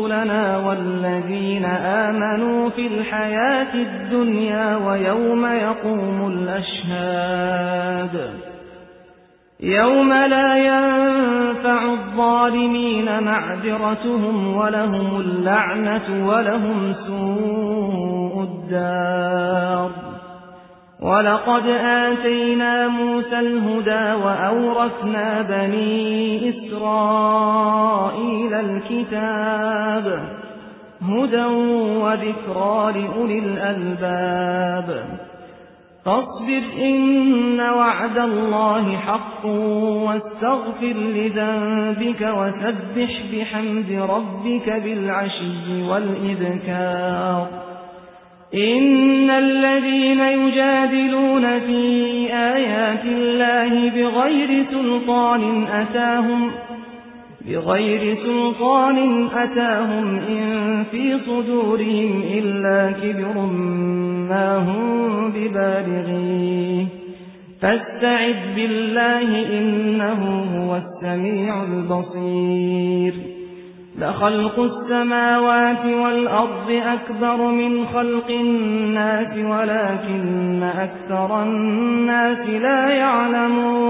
رسلنا والذين آمنوا في الحياة الدنيا ويوم يقوم الأشهاد. يوم لا ينفع الظالمين معذرتهم ولهم اللعنة ولهم سوء الدار. ولقد آتينا موسى الهدى وأورثنا بني إسرائيل الكتاب هدى وذكرى لأولي الألباب. فاصبر إن وعد الله حق واستغفر لذنبك وسبح بحمد ربك بالعشي والإذكار إن الذين يجادلون في آيات الله بغير سلطان أتاهم بغير سلطان أتاهم إن في صدورهم إلا كبر ما هم ببالغيه. فاستعذ بالله إنه هو السميع البصير. لخلق السماوات والأرض أكبر من خلق الناس ولكن أكثر الناس لا يعلمون.